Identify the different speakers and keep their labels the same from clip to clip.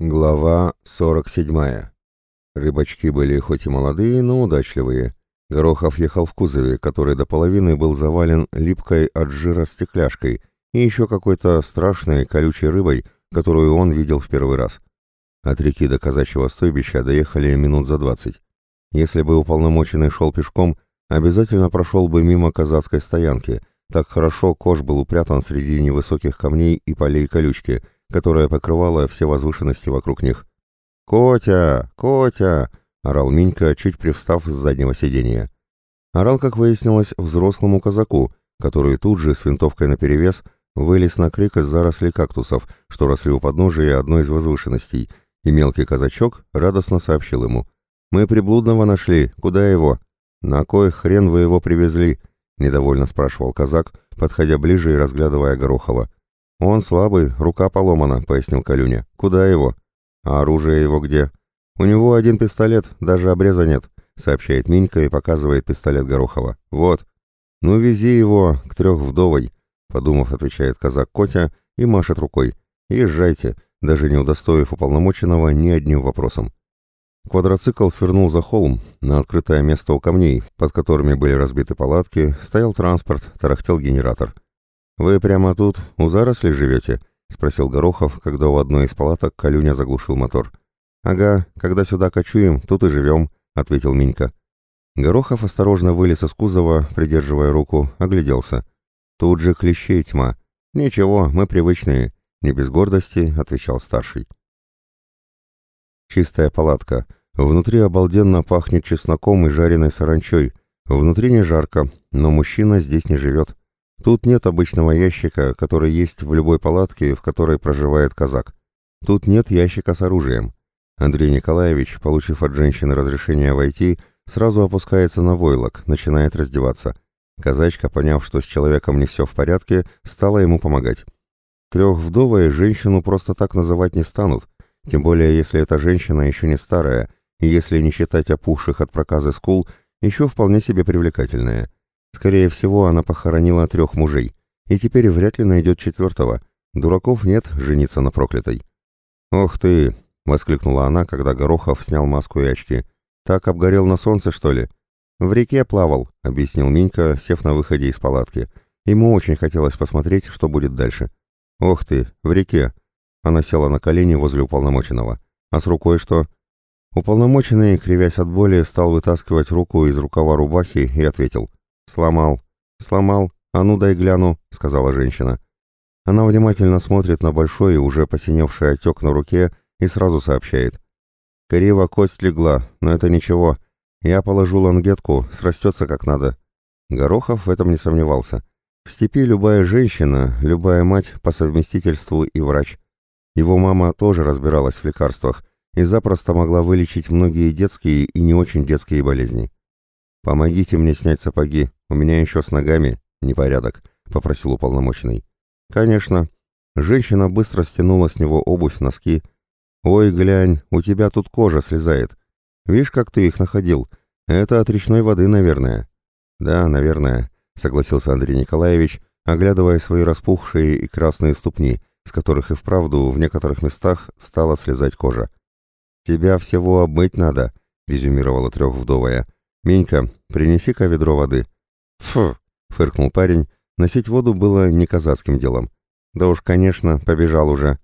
Speaker 1: Глава 47. Рыбачки были хоть и молодые, но удачливые. Горохов ехал в кузове, который до половины был завален липкой от жира стекляшкой и еще какой-то страшной колючей рыбой, которую он видел в первый раз. От реки до казачьего стойбища доехали минут за двадцать. Если бы уполномоченный шел пешком, обязательно прошел бы мимо казацкой стоянки, так хорошо кож был упрятан среди невысоких камней и полей колючки — которая покрывала все возвышенности вокруг них. «Котя! Котя!» — орал Минька, чуть привстав с заднего сиденья. Орал, как выяснилось, взрослому казаку, который тут же с винтовкой наперевес вылез на крик из зарослей кактусов, что росли у подножия одной из возвышенностей, и мелкий казачок радостно сообщил ему. «Мы приблудного нашли. Куда его?» «На кой хрен вы его привезли?» — недовольно спрашивал казак, подходя ближе и разглядывая Горохова. «Он слабый, рука поломана», — пояснил Калюня. «Куда его?» «А оружие его где?» «У него один пистолет, даже обреза нет», — сообщает Минька и показывает пистолет Горохова. «Вот». «Ну, вези его к трехвдовой», — подумав, отвечает казак Котя и машет рукой. «Езжайте», даже не удостоив уполномоченного ни одним вопросом. Квадроцикл свернул за холм, на открытое место у камней, под которыми были разбиты палатки, стоял транспорт, тарахтел генератор. «Вы прямо тут, у зарослей живете?» — спросил Горохов, когда у одной из палаток Калюня заглушил мотор. «Ага, когда сюда кочуем, тут и живем», — ответил Минька. Горохов осторожно вылез из кузова, придерживая руку, огляделся. «Тут же клещей тьма. Ничего, мы привычные», — не без гордости отвечал старший. Чистая палатка. Внутри обалденно пахнет чесноком и жареной саранчой. Внутри не жарко, но мужчина здесь не живет. Тут нет обычного ящика, который есть в любой палатке, в которой проживает казак. Тут нет ящика с оружием. Андрей Николаевич, получив от женщины разрешение войти, сразу опускается на войлок, начинает раздеваться. Казачка, поняв, что с человеком не все в порядке, стала ему помогать. Трехвдовой женщину просто так называть не станут, тем более если эта женщина еще не старая, и если не считать опухших от проказы скул, еще вполне себе привлекательная. Скорее всего, она похоронила трех мужей, и теперь вряд ли найдет четвертого. Дураков нет жениться на проклятой. «Ох ты!» — воскликнула она, когда Горохов снял маску и очки. «Так обгорел на солнце, что ли?» «В реке плавал», — объяснил Минька, сев на выходе из палатки. Ему очень хотелось посмотреть, что будет дальше. «Ох ты, в реке!» Она села на колени возле уполномоченного. «А с рукой что?» Уполномоченный, кривясь от боли, стал вытаскивать руку из рукава рубахи и ответил. «Сломал. Сломал. А ну дай гляну», — сказала женщина. Она внимательно смотрит на большой, уже посиневший отек на руке и сразу сообщает. «Криво кость легла, но это ничего. Я положу лангетку, срастется как надо». Горохов в этом не сомневался. В степи любая женщина, любая мать по совместительству и врач. Его мама тоже разбиралась в лекарствах и запросто могла вылечить многие детские и не очень детские болезни. «Помогите мне снять сапоги, у меня еще с ногами непорядок», — попросил уполномоченный. «Конечно». Женщина быстро стянула с него обувь, носки. «Ой, глянь, у тебя тут кожа слезает. Видишь, как ты их находил? Это от речной воды, наверное». «Да, наверное», — согласился Андрей Николаевич, оглядывая свои распухшие и красные ступни, с которых и вправду в некоторых местах стала слезать кожа. «Тебя всего обмыть надо», — резюмировала трехвдовая. «Менька, принеси-ка ведро воды». «Фу!» — фыркнул парень. Носить воду было не казацким делом. «Да уж, конечно, побежал уже».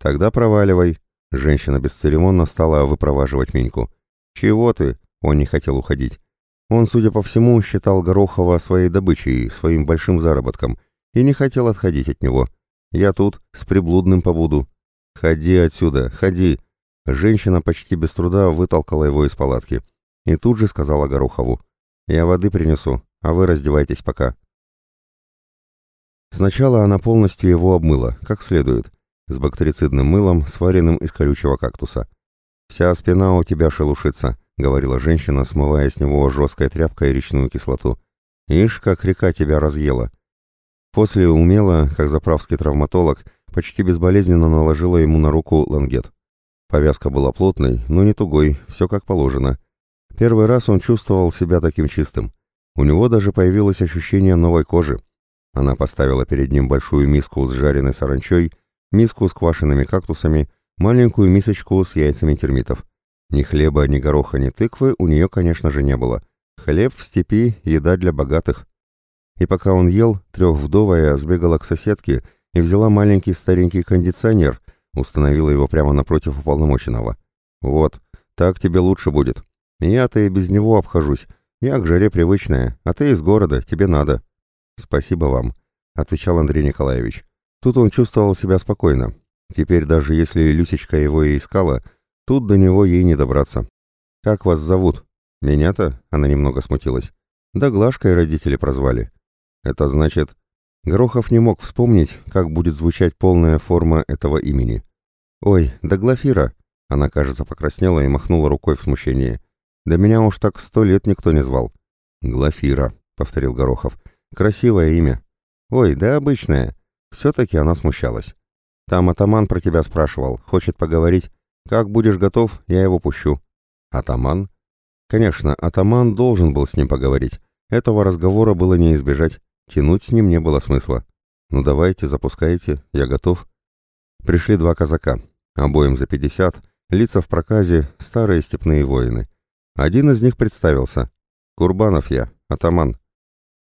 Speaker 1: «Тогда проваливай». Женщина бесцеремонно стала выпроваживать Меньку. «Чего ты?» — он не хотел уходить. Он, судя по всему, считал Горохова своей добычей, своим большим заработком, и не хотел отходить от него. «Я тут, с приблудным побуду». «Ходи отсюда, ходи!» Женщина почти без труда вытолкала его из палатки и тут же сказала Горохову. «Я воды принесу, а вы раздевайтесь пока». Сначала она полностью его обмыла, как следует, с бактерицидным мылом, сваренным из колючего кактуса. «Вся спина у тебя шелушится», — говорила женщина, смывая с него жесткой тряпкой речную кислоту. «Ишь, как река тебя разъела». После умела, как заправский травматолог, почти безболезненно наложила ему на руку лангет. Повязка была плотной, но не тугой, все как положено — Первый раз он чувствовал себя таким чистым. У него даже появилось ощущение новой кожи. Она поставила перед ним большую миску с жареной саранчой, миску с квашенными кактусами, маленькую мисочку с яйцами термитов. Ни хлеба, ни гороха, ни тыквы у нее, конечно же, не было. Хлеб в степи — еда для богатых. И пока он ел, трехвдовая сбегала к соседке и взяла маленький старенький кондиционер, установила его прямо напротив уполномоченного. «Вот, так тебе лучше будет. Я-то и без него обхожусь. Я к жаре привычная, а ты из города, тебе надо». «Спасибо вам», — отвечал Андрей Николаевич. Тут он чувствовал себя спокойно. Теперь даже если Люсечка его и искала, тут до него ей не добраться. «Как вас зовут?» «Меня-то?» — она немного смутилась. «Да Глашкой родители прозвали». «Это значит...» Горохов не мог вспомнить, как будет звучать полная форма этого имени. «Ой, да Глафира!» Она, кажется, покраснела и махнула рукой в смущении. «Да меня уж так сто лет никто не звал». «Глафира», — повторил Горохов. «Красивое имя». «Ой, да обычное». Все-таки она смущалась. «Там атаман про тебя спрашивал, хочет поговорить. Как будешь готов, я его пущу». «Атаман?» Конечно, атаман должен был с ним поговорить. Этого разговора было не избежать. Тянуть с ним не было смысла. «Ну давайте, запускайте, я готов». Пришли два казака. Обоим за пятьдесят, лица в проказе, старые степные воины. Один из них представился. «Курбанов я, атаман».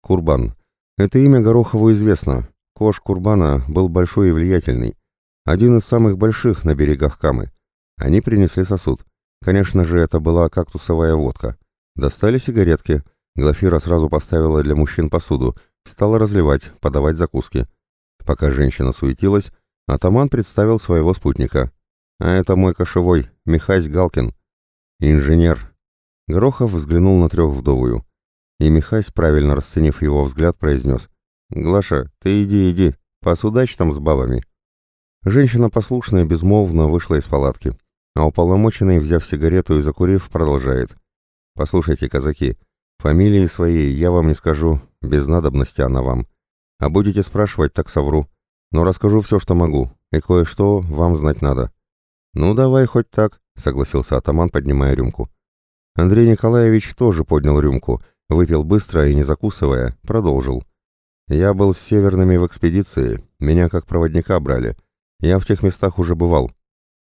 Speaker 1: Курбан. Это имя Горохову известно. Кош Курбана был большой и влиятельный. Один из самых больших на берегах Камы. Они принесли сосуд. Конечно же, это была кактусовая водка. Достали сигаретки. Глафира сразу поставила для мужчин посуду. Стала разливать, подавать закуски. Пока женщина суетилась, атаман представил своего спутника. «А это мой кошевой, Михась Галкин. Инженер». Грохов взглянул на трехвдовую. И Михась, правильно расценив его взгляд, произнес. «Глаша, ты иди, иди, посудач там с бабами». Женщина послушная безмолвно вышла из палатки, а уполномоченный, взяв сигарету и закурив, продолжает. «Послушайте, казаки, фамилии свои я вам не скажу, без надобности она вам. А будете спрашивать, так совру. Но расскажу все, что могу, и кое-что вам знать надо». «Ну, давай хоть так», — согласился атаман, поднимая рюмку. Андрей Николаевич тоже поднял рюмку, выпил быстро и, не закусывая, продолжил. «Я был с северными в экспедиции, меня как проводника брали. Я в тех местах уже бывал».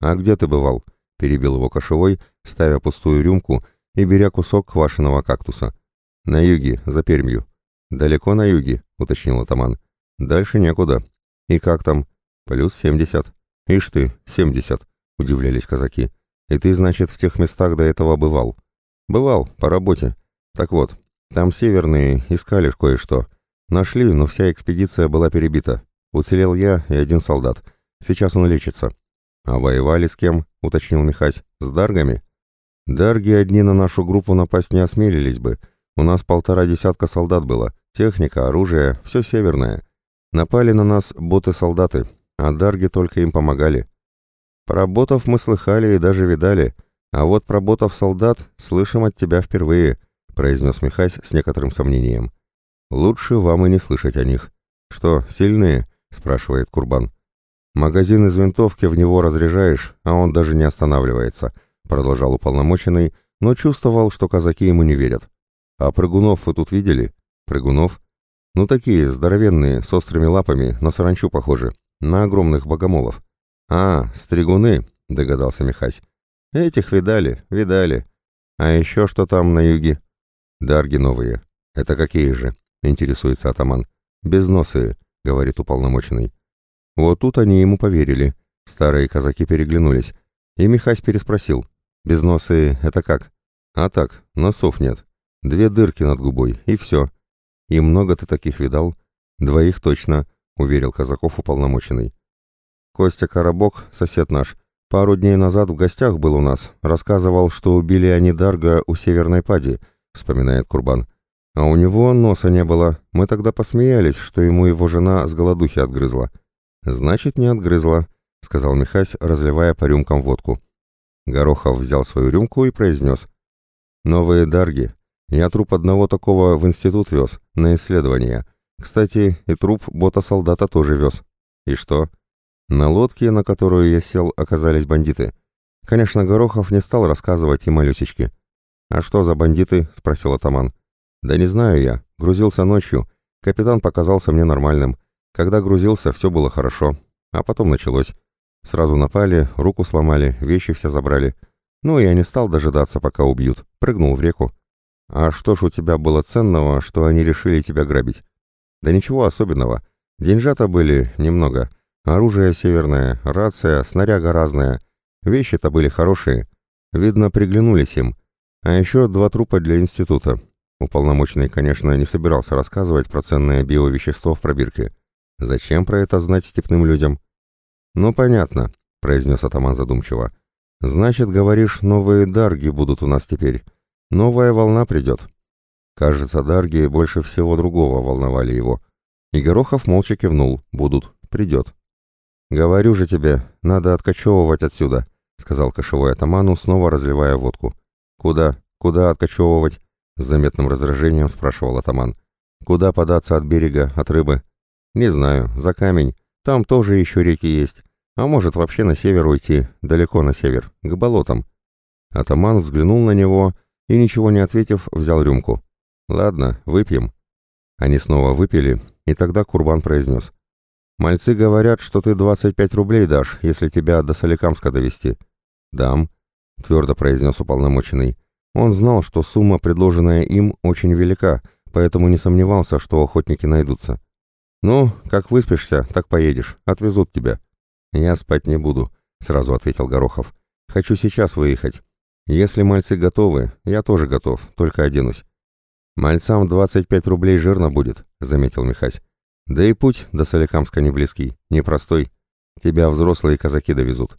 Speaker 1: «А где ты бывал?» — перебил его кошевой, ставя пустую рюмку и беря кусок квашеного кактуса. «На юге, за Пермью». «Далеко на юге», — уточнил атаман. «Дальше некуда». «И как там?» «Плюс семьдесят». «Ишь ты, семьдесят», — удивлялись казаки. «И ты, значит, в тех местах до этого бывал?» «Бывал, по работе. Так вот, там северные искали кое-что. Нашли, но вся экспедиция была перебита. Уцелел я и один солдат. Сейчас он лечится. А воевали с кем? Уточнил Михась. С даргами? Дарги одни на нашу группу напасть не осмелились бы. У нас полтора десятка солдат было. Техника, оружие, все северное. Напали на нас боты-солдаты, а дарги только им помогали. Про ботов мы слыхали и даже видали, а вот про ботов-солдат слышим от тебя впервые, произнес Михась с некоторым сомнением. Лучше вам и не слышать о них. Что, сильные? спрашивает Курбан. Магазин из винтовки в него разряжаешь, а он даже не останавливается, продолжал уполномоченный, но чувствовал, что казаки ему не верят. А прыгунов вы тут видели? Прыгунов? Ну такие, здоровенные, с острыми лапами, на саранчу похожи, на огромных богомолов. А, стригуны, догадался Михась. Этих видали, видали. А еще что там на юге? Дарги новые. Это какие же? — интересуется атаман. «Безносые», — говорит уполномоченный. Вот тут они ему поверили. Старые казаки переглянулись. И Михась переспросил. «Безносые — это как?» «А так, носов нет. Две дырки над губой, и все. И много ты таких видал?» «Двоих точно», — уверил казаков уполномоченный. «Костя Коробок, сосед наш, пару дней назад в гостях был у нас. Рассказывал, что убили они Дарга у Северной Пади», — вспоминает Курбан. А у него носа не было. Мы тогда посмеялись, что ему его жена с голодухи отгрызла. Значит, не отгрызла, сказал Михась, разливая по рюмкам водку. Горохов взял свою рюмку и произнес. «Новые дарги. Я труп одного такого в институт вез, на исследование. Кстати, и труп бота-солдата тоже вез. И что? На лодке, на которую я сел, оказались бандиты. Конечно, Горохов не стал рассказывать и малюсечки. «А что за бандиты?» — спросил атаман. «Да не знаю я. Грузился ночью. Капитан показался мне нормальным. Когда грузился, все было хорошо. А потом началось. Сразу напали, руку сломали, вещи все забрали. Ну, я не стал дожидаться, пока убьют. Прыгнул в реку. А что ж у тебя было ценного, что они решили тебя грабить? Да ничего особенного. Деньжата были немного. Оружие северное, рация, снаряга разная. Вещи-то были хорошие. Видно, приглянулись им. А еще два трупа для института. Уполномоченный, конечно, не собирался рассказывать про ценное биовещество в пробирке. Зачем про это знать степным людям? «Ну, понятно», — произнес атаман задумчиво. «Значит, говоришь, новые дарги будут у нас теперь. Новая волна придет». Кажется, дарги больше всего другого волновали его. И Горохов молча кивнул. «Будут. Придет». «Говорю же тебе, надо откачевывать отсюда», — сказал кошевой атаману, снова разливая водку. «Куда? Куда откачевывать?» — с заметным раздражением спрашивал атаман. «Куда податься от берега, от рыбы?» «Не знаю. За камень. Там тоже еще реки есть. А может, вообще на север уйти, далеко на север, к болотам». Атаман взглянул на него и, ничего не ответив, взял рюмку. «Ладно, выпьем». Они снова выпили, и тогда Курбан произнес. «Мальцы говорят, что ты 25 рублей дашь, если тебя до Соликамска довести». «Дам», — твердо произнес уполномоченный. Он знал, что сумма, предложенная им, очень велика, поэтому не сомневался, что охотники найдутся. «Ну, как выспишься, так поедешь, отвезут тебя». «Я спать не буду», — сразу ответил Горохов. «Хочу сейчас выехать. Если мальцы готовы, я тоже готов, только оденусь». «Мальцам 25 рублей жирно будет», — заметил Михась. «Да и путь до Соликамска не близкий, непростой. Тебя взрослые казаки довезут».